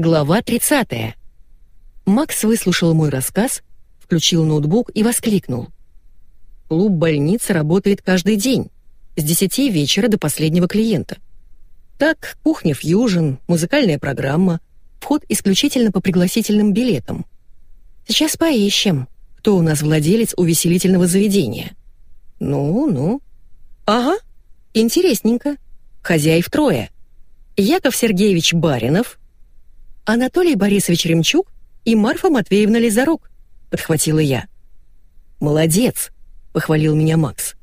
Глава 30. Макс выслушал мой рассказ, включил ноутбук и воскликнул. Клуб больницы работает каждый день, с 10 вечера до последнего клиента. Так, кухня фьюжн, музыкальная программа, вход исключительно по пригласительным билетам. Сейчас поищем, кто у нас владелец увеселительного заведения. Ну, ну. Ага, интересненько. Хозяев трое. Яков Сергеевич Баринов, Анатолий Борисович Ремчук и Марфа Матвеевна Лизарук», — подхватила я. «Молодец», — похвалил меня Макс.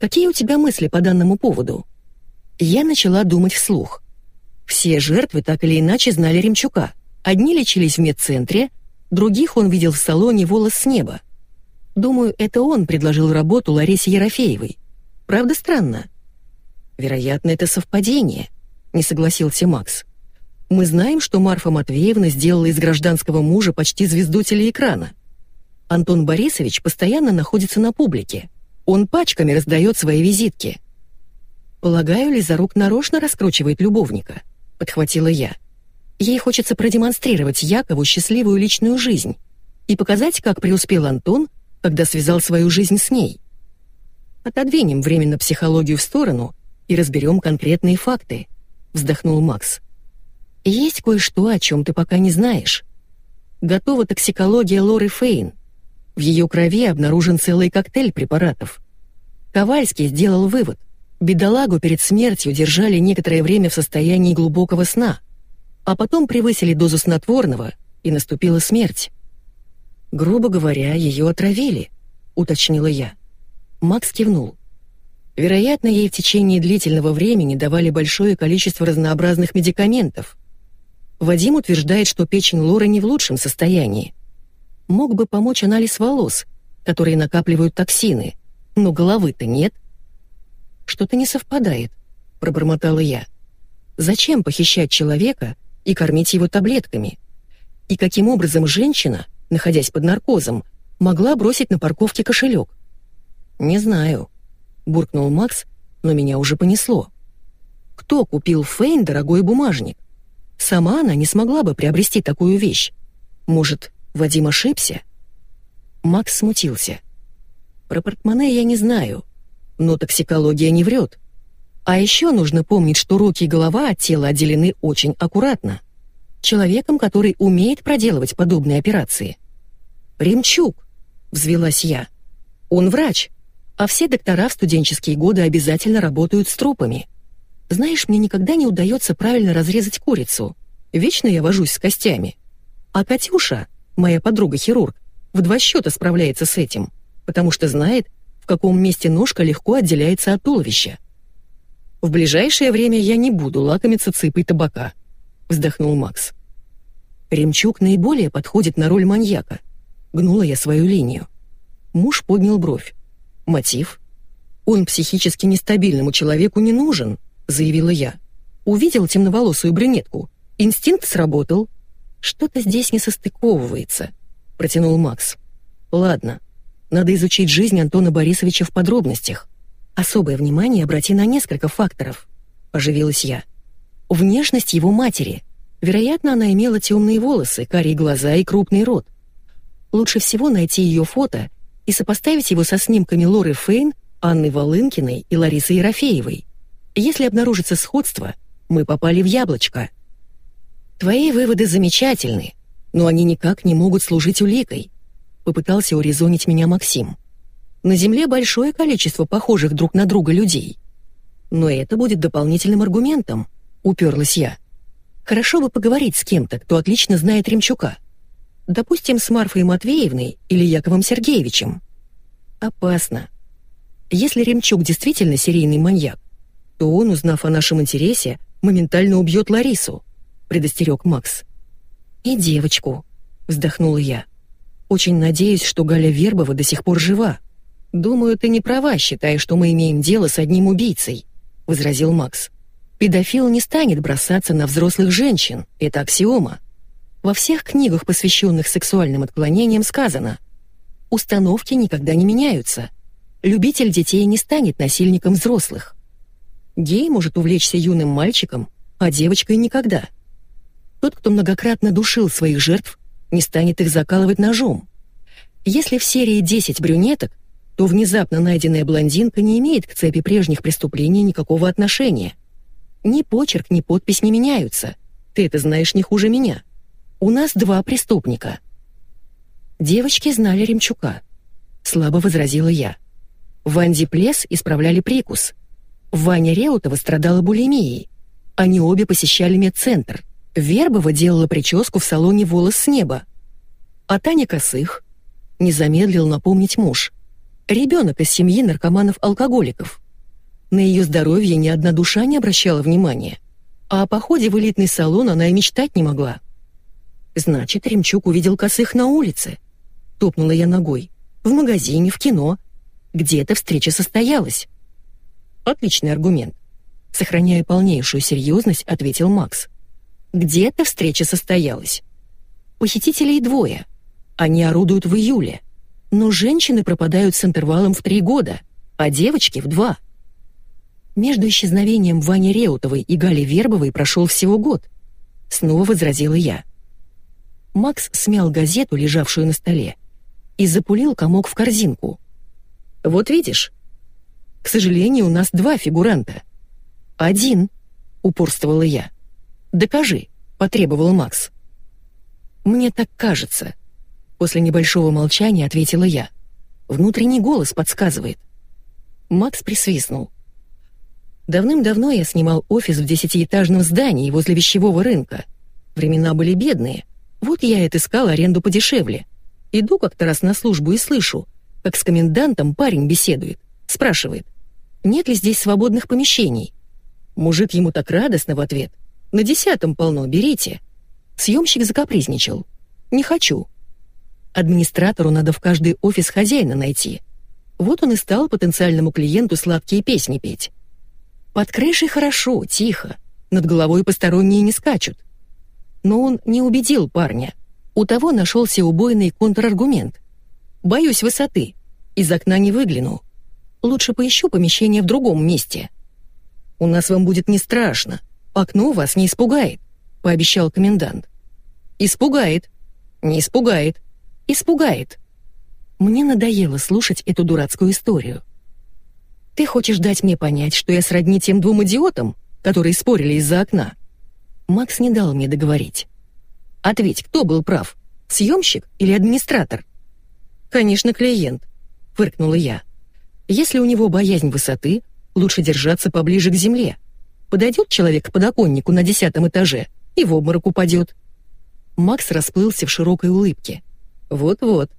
«Какие у тебя мысли по данному поводу?» Я начала думать вслух. Все жертвы так или иначе знали Ремчука. Одни лечились в медцентре, других он видел в салоне «Волос с неба». Думаю, это он предложил работу Ларисе Ерофеевой. Правда, странно? Вероятно, это совпадение, не согласился Макс. Мы знаем, что Марфа Матвеевна сделала из гражданского мужа почти звезду телеэкрана. Антон Борисович постоянно находится на публике. Он пачками раздает свои визитки. «Полагаю, Лизарук нарочно раскручивает любовника», — подхватила я. Ей хочется продемонстрировать Якову счастливую личную жизнь и показать, как преуспел Антон, когда связал свою жизнь с ней. Отодвинем временно психологию в сторону и разберем конкретные факты, вздохнул Макс. Есть кое-что, о чем ты пока не знаешь. Готова токсикология Лоры Фейн. В ее крови обнаружен целый коктейль препаратов. Ковальский сделал вывод. Бедолагу перед смертью держали некоторое время в состоянии глубокого сна, а потом превысили дозу снотворного, и наступила смерть. Грубо говоря, ее отравили, уточнила я. Макс кивнул. Вероятно, ей в течение длительного времени давали большое количество разнообразных медикаментов, Вадим утверждает, что печень Лоры не в лучшем состоянии. Мог бы помочь анализ волос, которые накапливают токсины, но головы-то нет. Что-то не совпадает, пробормотала я. Зачем похищать человека и кормить его таблетками? И каким образом женщина, находясь под наркозом, могла бросить на парковке кошелек? Не знаю, буркнул Макс, но меня уже понесло. Кто купил Фейн дорогой бумажник? Сама она не смогла бы приобрести такую вещь. Может, Вадим ошибся? Макс смутился. Про портмоне я не знаю, но токсикология не врет. А еще нужно помнить, что руки и голова от тела отделены очень аккуратно. Человеком, который умеет проделывать подобные операции. «Ремчук», — взвелась я. «Он врач, а все доктора в студенческие годы обязательно работают с трупами. Знаешь, мне никогда не удается правильно разрезать курицу. Вечно я вожусь с костями. А Катюша, моя подруга-хирург, в два счета справляется с этим, потому что знает, в каком месте ножка легко отделяется от туловища. В ближайшее время я не буду лакомиться цыпой табака, вздохнул Макс. Ремчук наиболее подходит на роль маньяка. Гнула я свою линию. Муж поднял бровь. Мотив? Он психически нестабильному человеку не нужен, — заявила я. «Увидел темноволосую брюнетку. Инстинкт сработал». «Что-то здесь не состыковывается», — протянул Макс. «Ладно, надо изучить жизнь Антона Борисовича в подробностях. Особое внимание обрати на несколько факторов», — оживилась я. «Внешность его матери. Вероятно, она имела темные волосы, карие глаза и крупный рот. Лучше всего найти ее фото и сопоставить его со снимками Лоры Фейн, Анны Волынкиной и Ларисы Ерофеевой. Если обнаружится сходство, мы попали в яблочко. Твои выводы замечательны, но они никак не могут служить уликой, попытался урезонить меня Максим. На Земле большое количество похожих друг на друга людей. Но это будет дополнительным аргументом, уперлась я. Хорошо бы поговорить с кем-то, кто отлично знает Ремчука. Допустим, с Марфой Матвеевной или Яковом Сергеевичем. Опасно. Если Ремчук действительно серийный маньяк, то он, узнав о нашем интересе, моментально убьет Ларису», — предостерег Макс. «И девочку», — вздохнула я. «Очень надеюсь, что Галя Вербова до сих пор жива. Думаю, ты не права, считая, что мы имеем дело с одним убийцей», — возразил Макс. «Педофил не станет бросаться на взрослых женщин, это аксиома. Во всех книгах, посвященных сексуальным отклонениям, сказано «Установки никогда не меняются. Любитель детей не станет насильником взрослых». Гей может увлечься юным мальчиком, а девочкой никогда. Тот, кто многократно душил своих жертв, не станет их закалывать ножом. Если в серии 10 брюнеток, то внезапно найденная блондинка не имеет к цепи прежних преступлений никакого отношения. Ни почерк, ни подпись не меняются. Ты это знаешь не хуже меня. У нас два преступника. Девочки знали Ремчука. Слабо возразила я. Ванди Плес исправляли прикус. Ваня Реутова страдала булимией. Они обе посещали медцентр. Вербова делала прическу в салоне «Волос с неба». А Таня Косых не замедлил напомнить муж. Ребенок из семьи наркоманов-алкоголиков. На ее здоровье ни одна душа не обращала внимания. А о походе в элитный салон она и мечтать не могла. Значит, Ремчук увидел Косых на улице. Топнула я ногой. В магазине, в кино. Где-то встреча состоялась. Отличный аргумент. Сохраняя полнейшую серьезность, ответил Макс. Где-то встреча состоялась. Похитителей двое. Они орудуют в июле. Но женщины пропадают с интервалом в три года, а девочки в два. Между исчезновением Вани Реутовой и Гали Вербовой прошел всего год. Снова возразила я. Макс смял газету, лежавшую на столе, и запулил комок в корзинку. «Вот видишь, к сожалению, у нас два фигуранта». «Один», — упорствовала я. «Докажи», — потребовал Макс. «Мне так кажется», — после небольшого молчания ответила я. Внутренний голос подсказывает. Макс присвистнул. Давным-давно я снимал офис в десятиэтажном здании возле вещевого рынка. Времена были бедные. Вот я и отыскал аренду подешевле. Иду как-то раз на службу и слышу, как с комендантом парень беседует. Спрашивает, нет ли здесь свободных помещений. Мужик ему так радостно в ответ — на десятом полно, берите. Съемщик закапризничал. Не хочу. Администратору надо в каждый офис хозяина найти. Вот он и стал потенциальному клиенту сладкие песни петь. Под крышей хорошо, тихо. Над головой посторонние не скачут. Но он не убедил парня. У того нашелся убойный контраргумент. «Боюсь высоты. Из окна не выгляну. Лучше поищу помещение в другом месте. У нас вам будет не страшно. «Окно вас не испугает», — пообещал комендант. «Испугает. Не испугает. Испугает». Мне надоело слушать эту дурацкую историю. «Ты хочешь дать мне понять, что я сродни тем двум идиотам, которые спорили из-за окна?» Макс не дал мне договорить. «Ответь, кто был прав, съемщик или администратор?» «Конечно, клиент», — фыркнула я. «Если у него боязнь высоты, лучше держаться поближе к земле». Подойдет человек к подоконнику на десятом этаже и в обморок упадет. Макс расплылся в широкой улыбке. Вот-вот.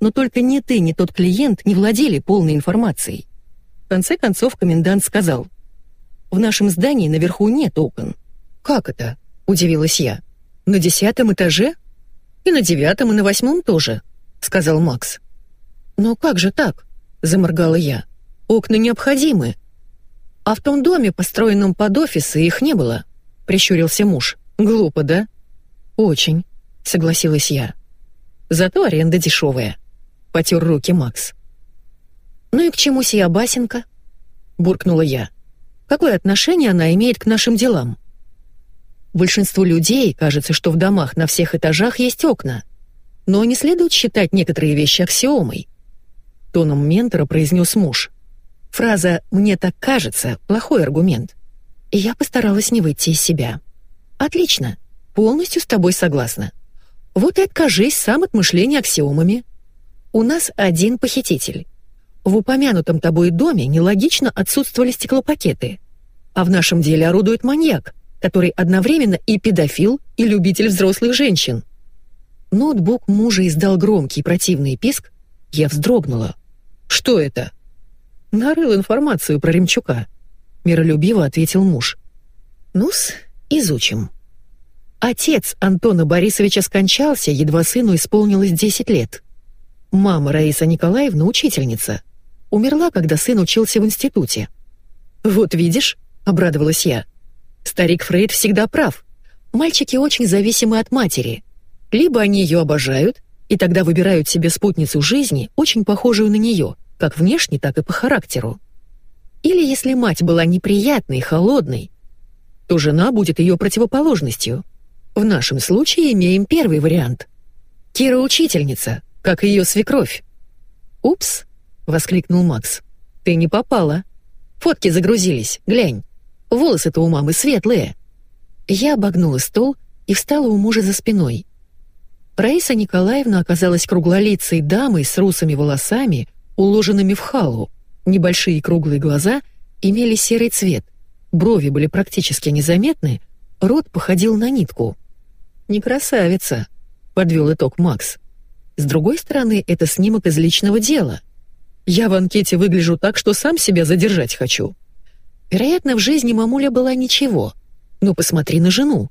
Но только ни ты, ни тот клиент не владели полной информацией. В конце концов комендант сказал. «В нашем здании наверху нет окон». «Как это?» — удивилась я. «На десятом этаже? И на девятом, и на восьмом тоже», — сказал Макс. «Но как же так?» — заморгала я. «Окна необходимы. «А в том доме, построенном под офисы, их не было», — прищурился муж. «Глупо, да?» «Очень», — согласилась я. «Зато аренда дешевая», — потер руки Макс. «Ну и к чему сия басенка?» — буркнула я. «Какое отношение она имеет к нашим делам?» Большинству людей кажется, что в домах на всех этажах есть окна. Но не следует считать некоторые вещи аксиомой. Тоном ментора произнес муж. Фраза «мне так кажется» — плохой аргумент. И я постаралась не выйти из себя. «Отлично. Полностью с тобой согласна. Вот и откажись сам от мышления аксиомами. У нас один похититель. В упомянутом тобой доме нелогично отсутствовали стеклопакеты. А в нашем деле орудует маньяк, который одновременно и педофил, и любитель взрослых женщин. Ноутбук мужа издал громкий противный писк. Я вздрогнула. «Что это?» Нарыл информацию про Ремчука. Миролюбиво ответил муж. Ну-с, изучим. Отец Антона Борисовича скончался, едва сыну исполнилось 10 лет. Мама Раиса Николаевна учительница. Умерла, когда сын учился в институте. «Вот видишь», — обрадовалась я. «Старик Фрейд всегда прав. Мальчики очень зависимы от матери. Либо они ее обожают, и тогда выбирают себе спутницу жизни, очень похожую на нее, как внешне, так и по характеру. Или если мать была неприятной, холодной, то жена будет ее противоположностью. В нашем случае имеем первый вариант. Кира учительница, как ее свекровь. «Упс!» — воскликнул Макс. «Ты не попала. Фотки загрузились, глянь. Волосы-то у мамы светлые». Я обогнула стол и встала у мужа за спиной. Раиса Николаевна оказалась круглолицей дамой с русыми волосами, уложенными в халу. Небольшие круглые глаза имели серый цвет, брови были практически незаметны, рот походил на нитку. «Не красавица», — подвел итог Макс. «С другой стороны, это снимок из личного дела. Я в анкете выгляжу так, что сам себя задержать хочу. Вероятно, в жизни мамуля была ничего. Но посмотри на жену».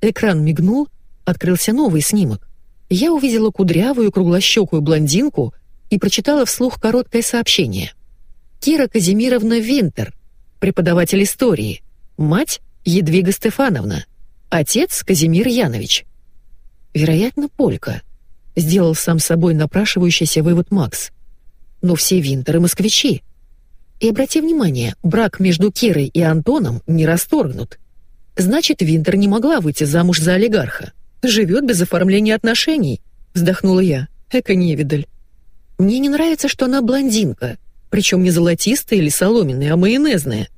Экран мигнул, открылся новый снимок. Я увидела кудрявую круглощекую блондинку и прочитала вслух короткое сообщение. Кира Казимировна Винтер, преподаватель истории, мать Едвига Стефановна, отец Казимир Янович. Вероятно, полька. Сделал сам собой напрашивающийся вывод Макс. Но все Винтеры москвичи. И обрати внимание, брак между Кирой и Антоном не расторгнут. Значит, Винтер не могла выйти замуж за олигарха. Живет без оформления отношений, вздохнула я. Эка невидаль. Мне не нравится, что она блондинка, причем не золотистая или соломенная, а майонезная.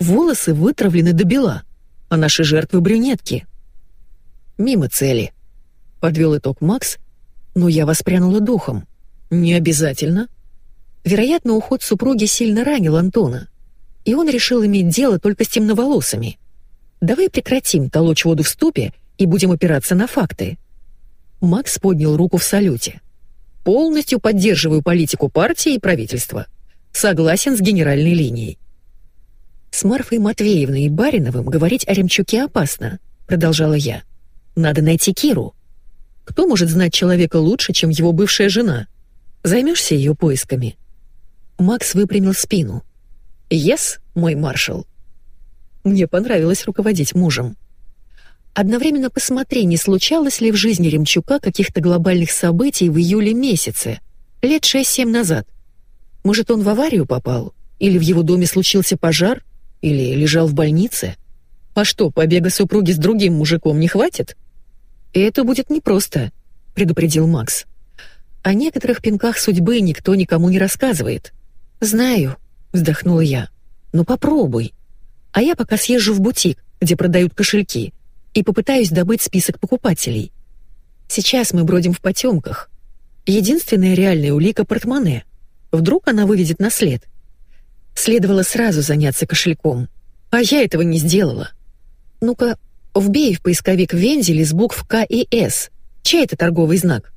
Волосы вытравлены до бела, а наши жертвы брюнетки. Мимо цели. Подвел итог Макс, но я воспрянула духом. Не обязательно. Вероятно, уход супруги сильно ранил Антона, и он решил иметь дело только с темноволосыми. Давай прекратим толочь воду в ступе и будем опираться на факты. Макс поднял руку в салюте. Полностью поддерживаю политику партии и правительства. Согласен с генеральной линией. С Марфой Матвеевной и Бариновым говорить о Ремчуке опасно, продолжала я. Надо найти Киру. Кто может знать человека лучше, чем его бывшая жена? Займешься ее поисками. Макс выпрямил спину. «Yes, мой маршал». Мне понравилось руководить мужем. Одновременно посмотри, не случалось ли в жизни Ремчука каких-то глобальных событий в июле месяце, лет шесть-семь назад. Может, он в аварию попал? Или в его доме случился пожар? Или лежал в больнице? А что, побега супруги с другим мужиком не хватит? Это будет непросто, предупредил Макс. О некоторых пинках судьбы никто никому не рассказывает. Знаю, вздохнула я. Ну попробуй. А я пока съезжу в бутик, где продают кошельки, и попытаюсь добыть список покупателей. Сейчас мы бродим в потемках. Единственная реальная улика — портмоне. Вдруг она выведет на след. Следовало сразу заняться кошельком. А я этого не сделала. Ну-ка, вбей в поисковик вензель из букв К и С. Чей это торговый знак?